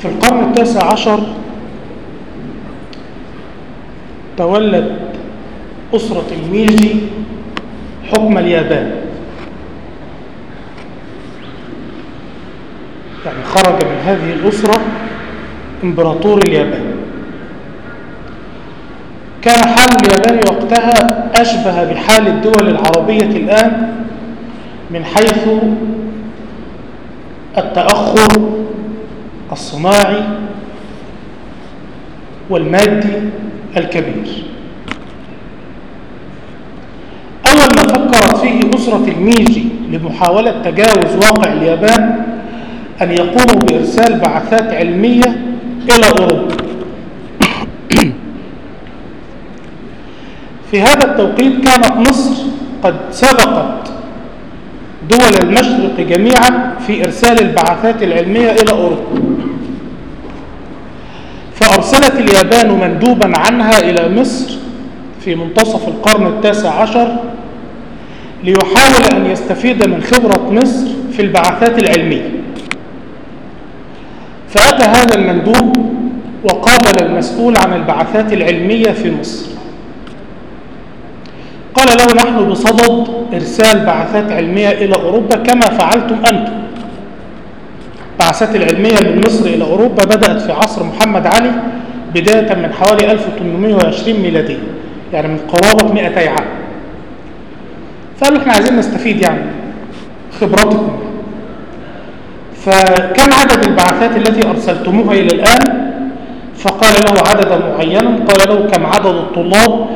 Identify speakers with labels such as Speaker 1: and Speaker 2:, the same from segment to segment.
Speaker 1: في القرن التاسع عشر تولد أسرة الميجي حكم اليابان. يعني خرج من هذه الأسرة إمبراطور اليابان. كان حال اليابان وقتها أشبه بحال الدول العربية الآن من حيث التأخر الصناعي والمادي الكبير. أول ما فكرت فيه أسرة الميجي لمحاولة تجاوز واقع اليابان أن يقوموا بإرسال بعثات علمية إلى أوروبا. في هذا التوقيت كانت مصر قد سبقت دول المشرق جميعا في إرسال البعثات العلمية إلى أوروبا. فأرسلت اليابان مندوبا عنها إلى مصر في منتصف القرن التاسع عشر ليحاول أن يستفيد من خبرة مصر في البعثات العلمية. فأتى هذا المندوب وقابل المسؤول عن البعثات العلمية في مصر. قال له نحن بصدد إرسال بعثات علمية إلى أوروبا كما فعلتم أنتم. البعثات العلمية من مصر إلى أوروبا بدأت في عصر محمد علي بداية من حوالي 1820 ميلادية يعني من قرابة 200 عام. فقالوا إحنا عايزين نستفيد يعني خبراتكم. فكم عدد البعثات التي أرسلتموها إلى الآن؟ فقال له عددا معينا قال له كم عدد الطلاب؟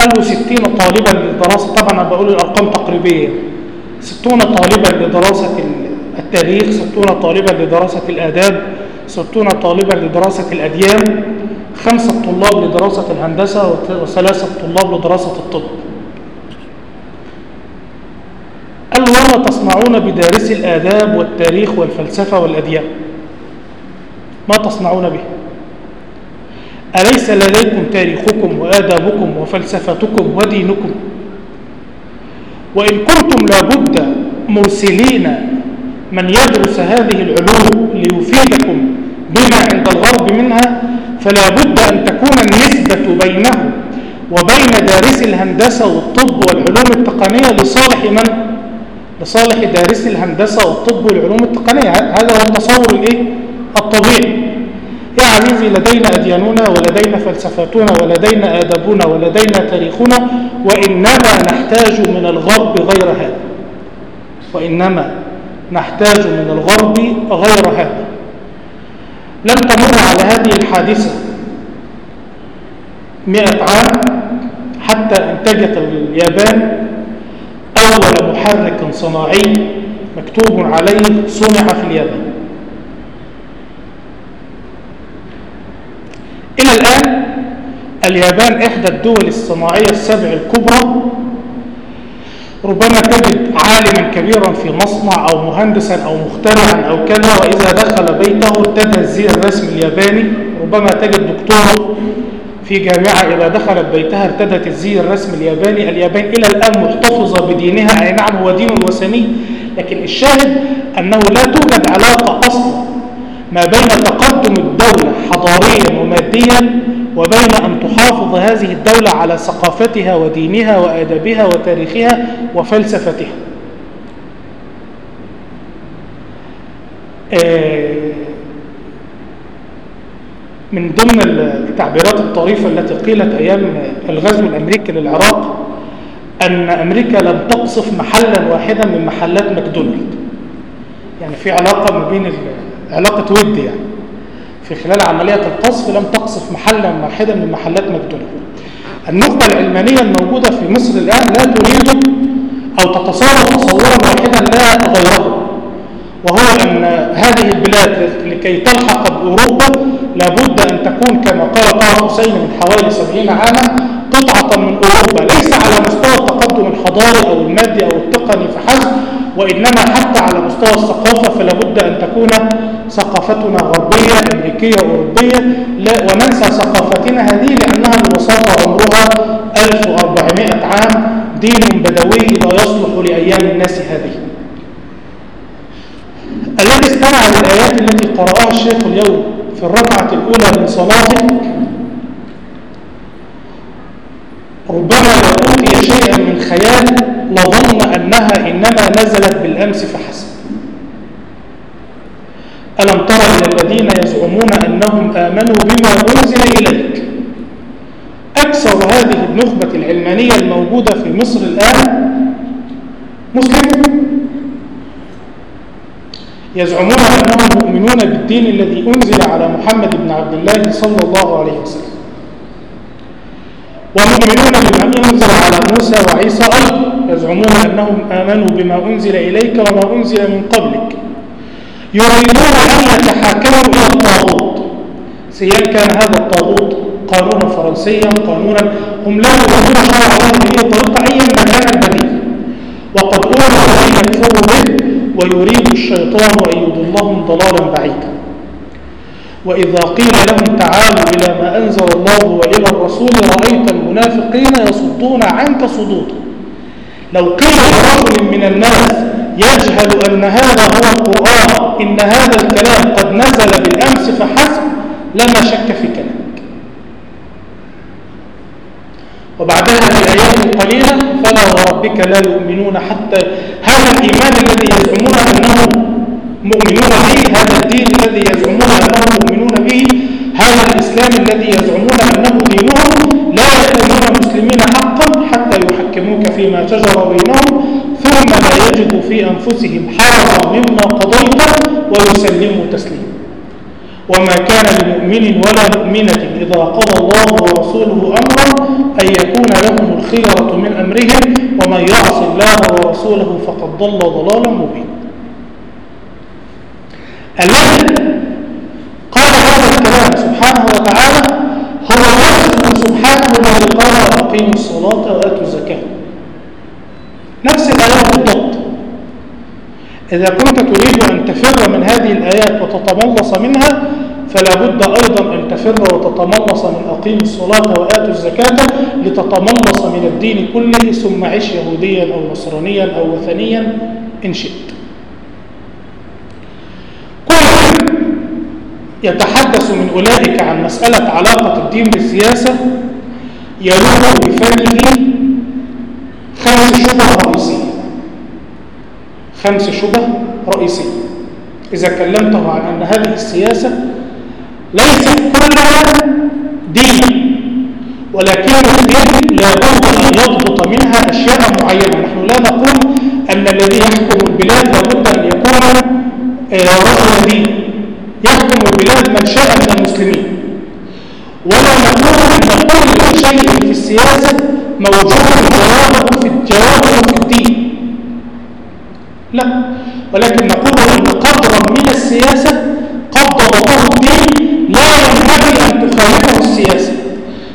Speaker 1: قال له ستين طالبا للدراسة. طبعا أنا بقول الأرقام تقريبية. ستون طالبا لدراسة التاريخ ستون طالبا لدراسة الآداب ستون طالبا لدراسة الأديان. خمسة طلاب لدراسة الهندسة وثلاثة طلاب لدراسة الطب. قال وما تصنعون بدارسي الآداب والتاريخ والفلسفة والأديان؟ ما تصنعون به. أليس لديكم تاريخكم وآدابكم وفلسفتكم ودينكم؟ وإن كنتم لابد مرسلين من يدرس هذه العلوم ليفيدكم بما عند الغرب منها فلا بد أن تكون النسبة بينه وبين دارسي الهندسة والطب والعلوم التقنية لصالح من؟ لصالح دارسي الهندسة والطب والعلوم التقنية هذا هو التصور الإيه؟ الطبيعي يا عزيزي لدينا أدياننا ولدينا فلسفتنا ولدينا آدابنا ولدينا تاريخنا وإنما نحتاج من الغرب غير هذا وإنما نحتاج من الغرب غير هذا لم تمر على هذه الحادثة مئة عام حتى انتجت اليابان أول محرك صناعي مكتوب عليه صنع في اليابان. إلى الآن اليابان إحدى الدول الصناعية السبع الكبرى ربما تجد عالما كبيرا في مصنع أو مهندسا أو مخترعا أو كذا وإذا دخل بيته ارتدى الزي الرسمي الياباني. ربما تجد دكتور في جامعة إذا دخلت بيتها ارتدت الزي الرسمي الياباني. اليابان إلى الآن محتفظة بدينها. أي نعم هو دين وثني لكن الشاهد أنه لا توجد علاقة أصلا ما بين تقدم الدولة حضاريا وماديا وبين أن تحافظ هذه الدولة على ثقافتها ودينها وآدابها وتاريخها وفلسفتها. من ضمن التعبيرات الطريفة التي قيلت أيام الغزو الأمريكي للعراق أن أمريكا لم تقصف محلا واحدا من محلات ماكدونالد. يعني في علاقة ما بين علاقة ود يعني. في خلال عملية القصف لم تقصف محلا واحدا من محلات ماكدونالد النخبة العلمانية الموجودة في مصر الآن لا تريد أو تتصور تصورا واحدا لا غيره وهو أن هذه البلاد لكي تلحق بأوروبا لابد أن تكون كما قال طه حسين من حوالي سبعين عاما قطعة من أوروبا. ليس على مستوى التقدم الحضاري أو المادي أو التقني فحسب وإنما حتى على مستوى الثقافة فلا بد أن تكون ثقافتنا غربية أمريكية أوروبية. لا وننسى ثقافتنا هذه لأنها ببساطة عمرها 1400 عام. دين بدوي لا يصلح لأيام الناس هذه. الذي استمع للآيات التي قرأها الشيخ اليوم في الركعة الأولى من صلاته ربما لو أوتي شيئا من خيال لظن أنها إنما نزلت بالأمس فحسب. ألم تر إلى الذين يزعمون أنهم آمنوا بما أنزل إليك؟ أكثر هذه النخبة العلمانية الموجودة في مصر الآن مسلم. يزعمون أنهم مؤمنون بالدين الذي أنزل على محمد بن عبد الله صلى الله عليه وسلم. ومؤمنون بما أنزل على موسى وعيسى أيضا يزعمون أنهم آمنوا بما أنزل إليك وما أنزل من قبلك. يريدون أن يتحاكموا إلى الطاغوت. سيان كان هذا الطاغوت قانونا فرنسيا قانونا. هم لا يؤمنون شرع الله به طريقة أيا ما كان البديل وقد أمروا أن يكفروا به ويريد الشيطان أن يضلهم ضلالا بعيدا. وإذا قيل لهم تعالوا إلى ما أنزل الله وإلى الرسول رأيت المنافقين يصدون عنك صدودا لو قيل لرجل من الناس يجهل أن هذا هو القرآن إن هذا الكلام قد نزل بالأمس فحسب لما شك في كلامك. وبعدها بآيات قليلة فلا وربك لا يؤمنون حتى هذا الإيمان الذي يزعمون أنهم مؤمنون به هذا الدين الذي يزعمون مؤمنون به هذا الإسلام الذي يزعمون أنه دينهم لا يكونون مسلمين حقا حتى يحكموك فيما شجر بينهم ثم لا يجدوا في أنفسهم حرجا مما قضيت ويسلموا تسليما. وما كان لمؤمن ولا مؤمنة إذا قضى الله ورسوله أمرا أن يكون لهم الخيرة من أمرهم ومن يعص الله ورسوله فقد ضل ضلالا مبينا. الذي سبحانه وتعالى هو نفسه سبحانه الذي قال أقيموا الصلاة وآتوا الزكاة نفس الآيات بالضبط. إذا كنت تريد أن تفر من هذه الآيات وتتملص منها فلا بد أيضا أن تفر وتتملص من أقيم الصلاة وآتوا الزكاة لتتملص من الدين كله ثم عش يهوديا أو نصرانيا أو وثنيا إن شئت كل يتحدث من أولئك عن مسألة علاقة الدين بالسياسة يلوح بفمه خمس شبه رئيسية خمس شبه رئيسية إذا كلمته عن أن هذه السياسة ليست كلها دين ولكن الدين لابد أن يضبط منها أشياء معينة. نحن لا نقول أن الذي يحكم البلاد لابد أن يكون رجل دين يحكم البلاد من المسلمين. ولا نقول أن كل شيء في السياسة موجود في جوابه في الدين. لا ولكن نقول أن قدرا من السياسة قد ضبطه الدين لا ينبغي أن تخالفه السياسة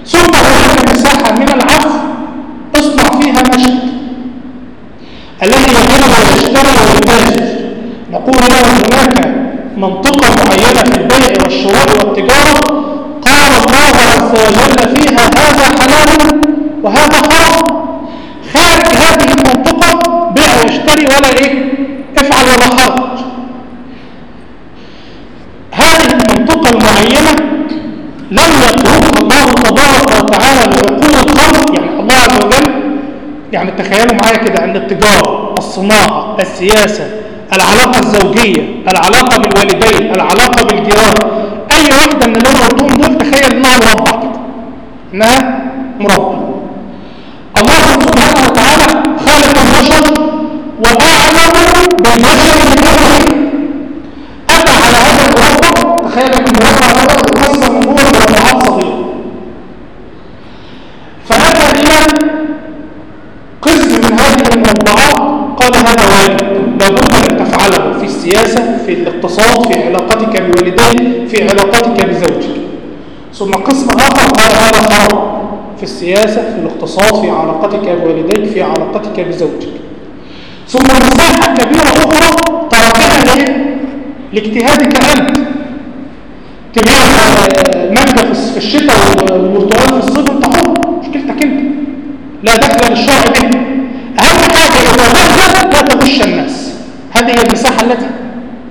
Speaker 1: ثم هناك مساحة من العفو اصنع فيها ما شئت الذي يبيع ويشتري ويتاجر نقول له هناك منطقة معينة في البيع والشراء والتجارة قال الله عز وجل فيها هذا حلال وهذا حرام خارج هذه المنطقة بيع واشتري ولا إيه افعل ولا حرج هذه المنطقة المعينة لم يتركها الله تبارك وتعالى لعقول الخلق يعني الله عز وجل يعني تخيلوا معايا كده ان التجارة الصناعة السياسة العلاقة الزوجية العلاقة بالوالدين العلاقة بالجيران أي واحدة من اللي دول تخيل إنها مربع كده. إنها مربع الله سبحانه وتعالى خالق البشر واعلم بالبشر بوالديك في علاقتك بزوجك. ثم قسم آخر قال هذا حرام في السياسة في الاقتصاد في علاقتك بوالديك في علاقتك بزوجك. ثم مساحة كبيرة أخرى تركها لاجتهادك أنت. تبيع مانجا في الشتاء والبرتقال في الصيف انت حر مشكلتك أنت. لا دخل للشرع به أهم حاجة إذا دخل لا تغش الناس. هذه هي المساحة التي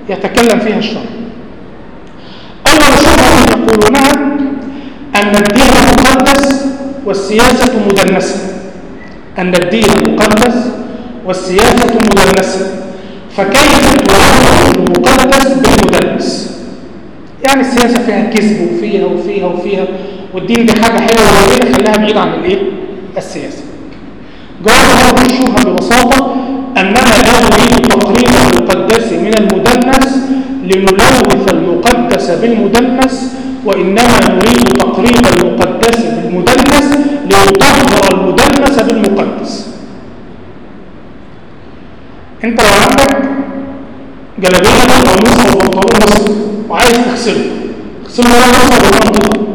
Speaker 1: يتكلم فيها الشرع يقولونها أن الدين مقدس والسياسة مدنسة. أن الدين مقدس والسياسة مدنسة. فكيف توافق المقدس بالمدنس يعني السياسة فيها كذب وفيها وفيها وفيها والدين دي حاجة حلوة وكده خليها بعيد عن الإيه؟ السياسة. جواب هذه الشبهة ببساطة أننا لا نريد تقريب المقدس من المدنس لنلوث المقدس بالمدنس وإنما نريد تقريب المقدس بالمدنس ليطهر المدنس بالمقدس. انت لو عندك جلابية أو قميص أو بنطلون وعايز تغسله تغسله مره مصر ولا منطقه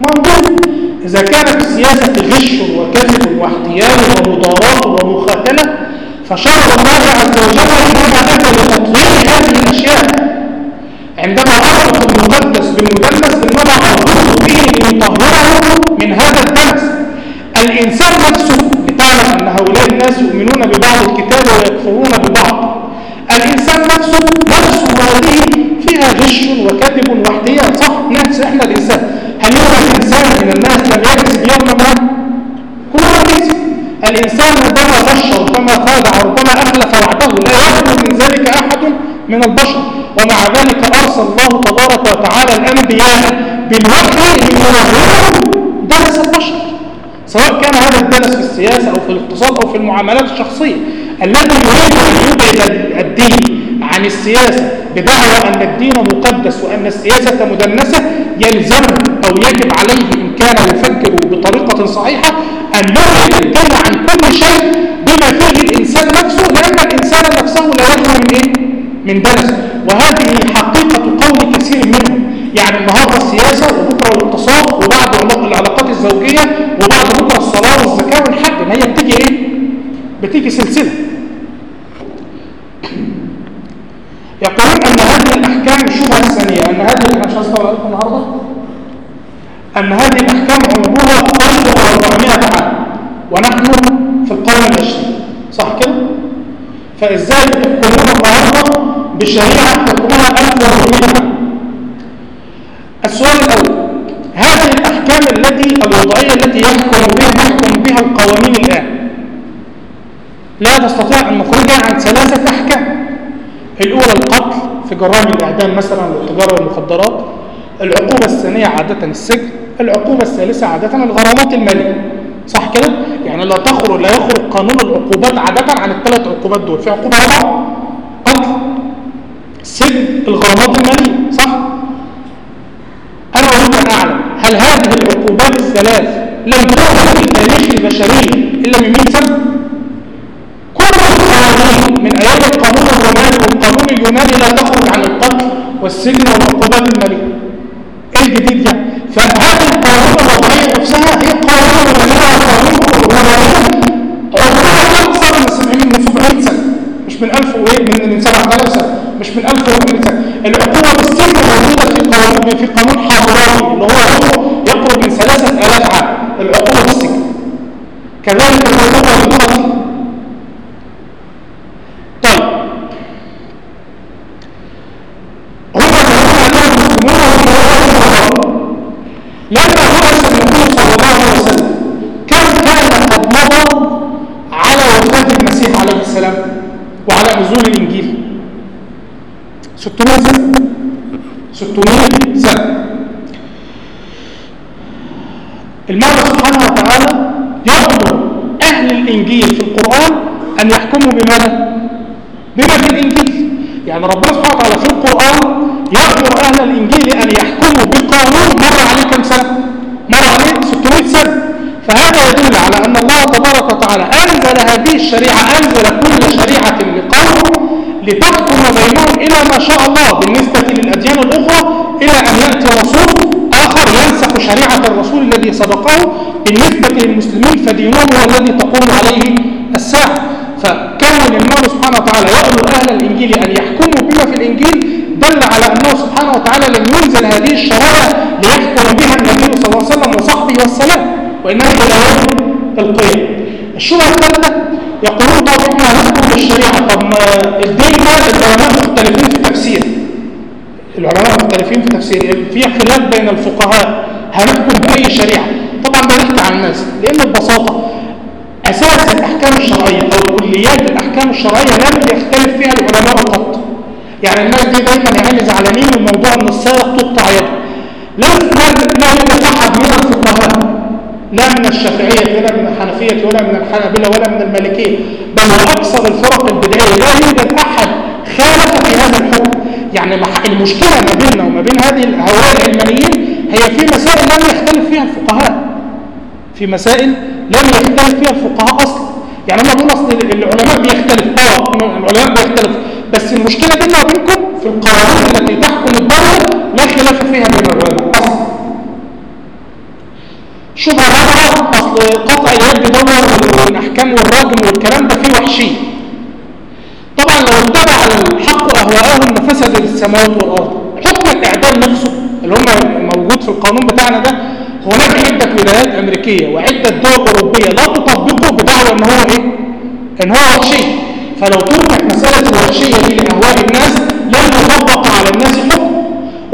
Speaker 1: منطقه إذا كانت السياسة غش وكذب واحتيال ومضارات ومخاتلة فشرع الله عز وجل يجب لتطهير هذه الأشياء. عندما أربط المقدس بالمدنس إنما أربطه به ليطهره من هذا الدنس الإنسان نفسه لتعلم أن هؤلاء الناس يؤمنون ببعض الكتاب ويكفرون ببعض. الإنسان نفسه نفسه هذه فيها غش وكذب واحتيال صح نفس إحنا الإنسان. هل يوجد إنسان من الناس لم يكذب يوما ما؟ كلنا كذب الإنسان. ربما غش ربما خادع ربما أخلف وعده. لا يخلو من ذلك أحد من البشر. ومع ذلك أرسل الله تبارك وتعالى الأنبياء بالوحي لينورهم درس البشر. سواء كان هذا الدرس في السياسة أو في الاقتصاد أو في المعاملات الشخصية الذي يريد أن يبعد الدين عن السياسة بدعوى أن الدين مقدس وأن السياسة مدنسة يلزمه أو يجب عليه إن كان يفكر بطريقة صحيحة أن يبعد الدين عن كل شيء بما فيه الإنسان نفسه لأن الإنسان نفسه لا يخلو من إيه؟ من درس. وهذه حقيقة قول كثير منهم. يعني النهاردة السياسة وبكرة الاقتصاد وبعد العلاقات الزوجية وبعد بكرة الصلاة والزكاة والحج ما هي بتيجي إيه؟ بتيجي سلسلة يقولون أن هذه الأحكام الشبهة الثانية أن هذه أنا مش لكم النهاردة أن هذه الأحكام عمرها 1400 عام ونحن في القرن العشرين صح كده؟ فإزاي تحكمون النهارده بشريعة حكمها 1400 عام؟ السؤال الأول هذه الأحكام التي الوضعية التي يحكم بها تحكم بها القوانين الآن. لا تستطيع أن نخرجها عن ثلاثة أحكام. الأولى القتل في جرائم الإعدام مثلا والتجارة والمخدرات. العقوبة الثانية عادة السجن. العقوبة الثالثة عادة الغرامات المالية. صح كده؟ يعني لا تخرج لا يخرج قانون العقوبات عادة عن الثلاث عقوبات دول. في عقوبة رابعة قتل. السجن الغرامات المالية. صح؟ أنا أريد أن أعلم؟ هل هذه العقوبات الثلاث لم تكن في تاريخ البشرية إلا من 100 سنة؟ كل القوانين من أيام القانون الروماني والقانون اليوناني لا تخرج عن القتل والسجن والعقوبات المالية. إيه الجديد يعني؟ فهذه القوانين الوضعية نفسها هي قوانين رومانية وقانون رومانية عقوبة أكثر من 70 من 700 سنة مش من 1000 وإيه من من 7000 سنة مش من 1200 سنة العقوبة بالسجن موجودة في قانون في قانون حضاري اللي هو يقرب من 3000 عام العقوبة بالسجن كذلك العقوبة بالقتل طيب هم لما بعث النبي صلى الله عليه وسلم كم كان قد مضى على وفاة المسيح عليه السلام وعلى نزول الإنجيل 600 سنة 600 سنة المولى سبحانه وتعالى يأمر أهل الإنجيل في القرآن أن يحكموا بماذا؟ بما في الإنجيل يعني ربنا سبحانه وتعالى في القرآن يأمر أهل الإنجيل أن يحكموا بقانون مر عليه كم سنة؟ مر عليه 600 سنة فهذا يدل على أن الله تبارك وتعالى أنزل هذه الشريعة أنزل كل شريعة لقوم لتحكم بينهم إلى ما شاء الله بالنسبة للأديان الأخرى إلى أن يأتي رسول آخر ينسخ شريعة الرسول الذي سبقه بالنسبة للمسلمين فدينهم هو الذي تقوم عليه الساعة. فكون المولى سبحانه وتعالى يأمر أهل الإنجيل أن يحكموا بما في الإنجيل دل على أنه سبحانه وتعالى لم ينزل هذه الشرائع ليحكم بها النبي صلى الله عليه وسلم وصحبه والسلام وإنما إلى يوم القيامة الشبهة الثالثة يقولون طب إحنا هنحكم بالشريعة طب ما الدين ده العلماء مختلفين في التفسير العلماء مختلفين في تفسير. في خلاف بين الفقهاء. هنحكم بأي شريعة؟ طبعا بنحكي عن الناس. لأن ببساطة أساس الأحكام الشرعية أو كليات الأحكام الشرعية لم يختلف فيها العلماء قط يعني الناس دي دايما يعني زعلانين من موضوع أن السارق تقطع يده. لا يوجد أحد من لا من الشافعية ولا من الحنفية ولا من الحنابلة ولا من المالكية بل أكثر الفرق البدعية. لا يوجد أحد خالف في هذا الحكم. يعني المشكلة ما بيننا وما بين هذه الهؤلاء العلمانيين هي في مسائل لم يختلف فيها الفقهاء. في مسائل لم يختلف فيها الفقهاء أصلا. يعني هم بيقولوا أصل العلماء بيختلف آه العلماء بيختلف. بس المشكلة بيننا وبينكم في القوانين التي تحكم الدولة لا خلاف فيها بين العلماء. رابعة أصل قطع اليد دور والأحكام والراجم والكلام ده فيه وحشية طبعا لو اتبع الحق أهواءهم لفسد السماوات والأرض. حكم الإعدام نفسه اللي هم موجود في القانون بتاعنا ده هناك عدة ولايات أمريكية وعدة دول أوروبية لا تطبقه بدعوى إن هو إيه؟ إن هو وحشي. فلو طرحت مسألة الوحشية دي لأهواء الناس لن يطبق على الناس حكم.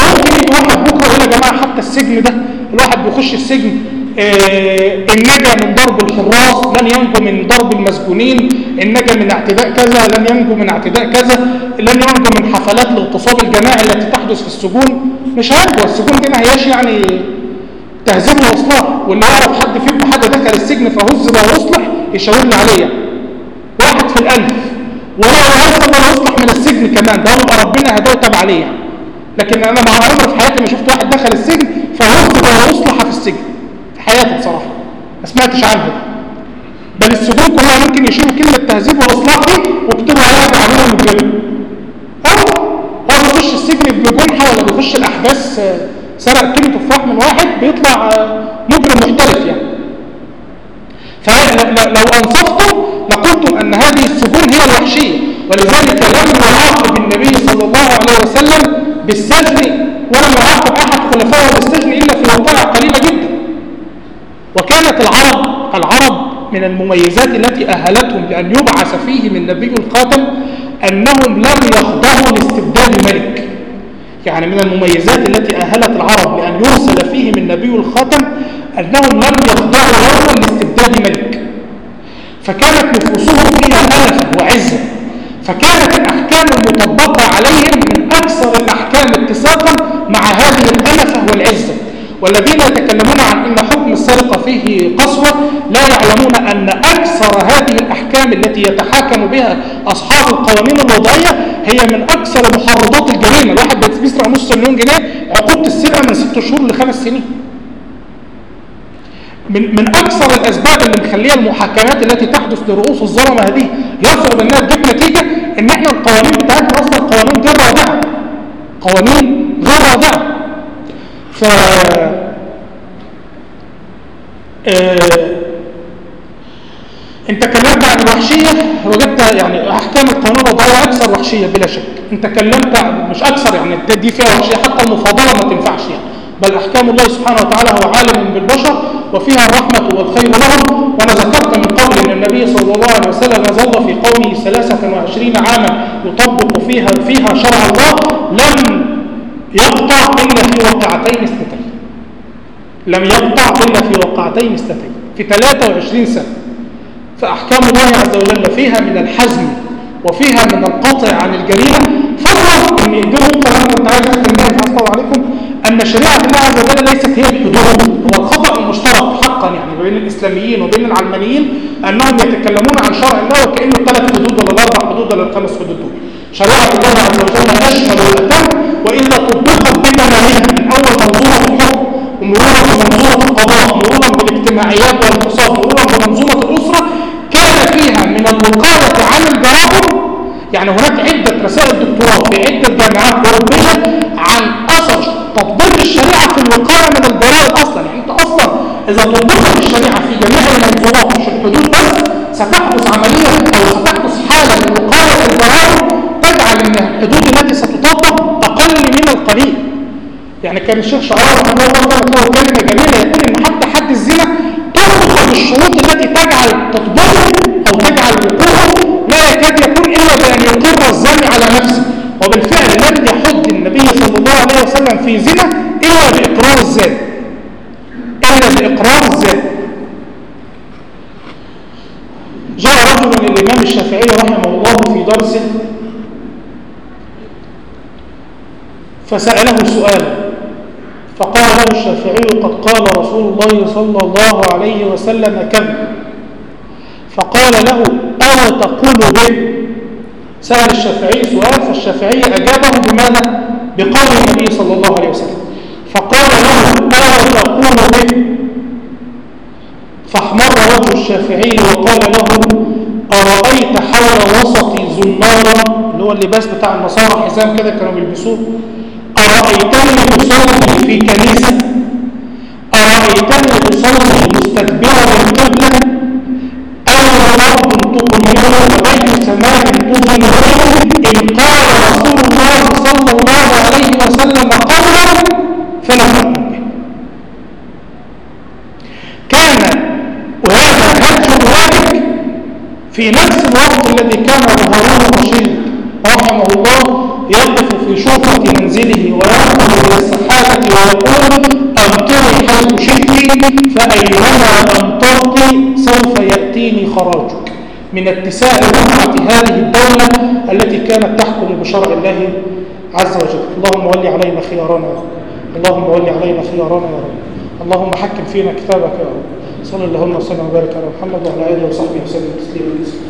Speaker 1: ممكن واحد بكرة يقول يا جماعة حتى السجن ده الواحد بيخش السجن آه إن نجا من ضرب الحراس لن ينجو من ضرب المسجونين إن نجا من اعتداء كذا لن ينجو من اعتداء كذا لن ينجو من حفلات الاغتصاب الجماعي التي تحدث في السجون. مش هينجو السجون دي ما هياش يعني تهذيب واصلاح واللي يعرف حد فيكم حد دخل السجن فهز بقى واصلح يشاور لي عليه واحد في الألف. ولا يهز ولا يصلح من السجن كمان ده هو ربنا هداه تاب عليه لكن أنا مع عمري في حياتي ما شفت واحد دخل السجن فهز بقى واصلح في السجن. في حياتي بصراحة. ما سمعتش عنه. بل السجون كلها ممكن يشيلوا كلمة تهذيب وإصلاح دي ويكتبوا عليها تعليم مجرم أو هو بيخش السجن بجنحة ولا بيخش الأحداث سرق كيلو تفاح من واحد بيطلع مجرم محترف يعني. فلو أنصفتم لقلتم أن هذه السجون هي الوحشية. ولذلك لم يعاقب النبي صلى الله عليه وسلم بالسجن ولم يعاقب أحد خلفائه بالسجن إلا في وقائع قليلة جدا. وكانت العرب العرب من المميزات التي أهلتهم لأن يبعث فيهم النبي الخاتم أنهم لم يخضعوا لاستبداد ملك يعني من المميزات التي أهلت العرب لأن يرسل فيهم النبي الخاتم أنهم لم يخضعوا يوما لاستبداد ملك فكانت نفوسهم فيها ألفا وعزة فكانت الأحكام المطبقة عليهم من أكثر الأحكام اتساقا مع هذه الألفة والعزة. والذين يتكلمون عن أن حكم السرقة فيه قسوة لا يعلمون أن أكثر هذه الأحكام التي يتحاكم بها أصحاب القوانين الوضعية هي من أكثر محرضات الجريمة الواحد بيسرق نص مليون جنيه عقوبة السرقة من ست شهور لخمس سنين. من من أكثر الأسباب اللي مخليها المحاكمات التي تحدث لرؤوس الظلمة هذه يصعب أنها تجيب نتيجة إن إحنا القوانين بتاعتنا أصلا قوانين غير رادعة قوانين غير رادعة ف انت كلمت عن الوحشية وجدت يعني أحكام القانون الوضعية أكثر وحشية بلا شك. انت كلمت مش أكثر يعني دي فيها وحشية حتى المفاضلة ما تنفعش يعني. بل أحكام الله سبحانه وتعالى هو عالم بالبشر وفيها الرحمة والخير لهم. وأنا ذكرت من قبل إن النبي صلى الله عليه وسلم ظل في قومه 23 عاما يطبق فيها فيها شرع الله لم يقطع إلا في وقعتين اثنتين لم يقطع إلا في وقعتين اثنتين في 23 سنة. فأحكام الله عز وجل فيها من الحزم وفيها من القطع عن الجريمة. فضلا أن يقدروا كلام كنت عايز أختم بها فأصلوا عليكم أن شريعة الله عز وجل ليست هي الحدود هو الخطأ المشترك حقا يعني بين الإسلاميين وبين العلمانيين أنهم يتكلمون عن شرع الله وكأنه الثلاث حدود ولا الأربع حدود ولا الخمس حدود. دول شريعة الله عز وجل أشمل وأتم وإلا طبقت بكمالها من أول ومرورا بمنظومة القضاء مرورا بالاجتماعيات والاقتصاد مرورا بمنظومة الأسرة كان فيها من الوقاية عن الجرائم يعني هناك عدة رسائل دكتوراه في عدة جامعات أوروبية عن أثر تطبيق الشريعة في الوقاية من الجرائم أصلا يعني أنت أصلا إذا طبقت الشريعة في جميع المنظومات مش الحدود بس ستحدث عملية أو ستحدث حالة من وقاية الجرائم تجعل أن الحدود التي ستطبق أقل من القليل. يعني كان الشيخ شعراوي رحمه الله طبعا له كلمة جميلة يقول إن حتى حد الزنا ترفض الشروط التي تجعل تطبيقه أو تجعل وقوعه لا يكاد يكون إلا بأن يقر الزاني على نفسه. وبالفعل لم يحض النبي صلى الله عليه وسلم في زنا إلا بإقرار الزاني. إلا بإقرار الزاني. جاء رجل للإمام الشافعي رحمه الله في درسه فسأله سؤال فقال له الشافعي قد قال رسول الله صلى الله عليه وسلم كذا فقال له أو تقول به؟ سأل الشافعي سؤال فالشافعي أجابه بماذا؟ بقول النبي صلى الله عليه وسلم. فقال له أو تقول به؟ فأحمر وجه الشافعي وقال له أرأيت حول وسطي زنارا اللي هو اللباس بتاع النصارى حزام كده كانوا بيلبسوه أرأيتني أصلي في كنيسة. أرأيتني أصلي مستكبرا القبلة أو رب تضمره وبين سماء تضمره إن قال رسول الله صلى الله عليه وسلم قولا فلا به. كان وهذا هج ذلك في نفس الوقت الذي كان هارون الرشيد رحمه الله يقف في شرفة منزله وينظر إلى السحابة ويقول أمطري حيث شئت فأينما أمطرت سوف يأتيني خراجك. من اتساع رفعة هذه الدولة التي كانت تحكم بشرع الله عز وجل. اللهم ولي علينا خيارنا اللهم ولي علينا خيارنا يا رب. اللهم حكم فينا كتابك يا رب. صلى اللهم وسلم وبارك على محمد وعلى آله وصحبه وسلم تسليما كثيرا.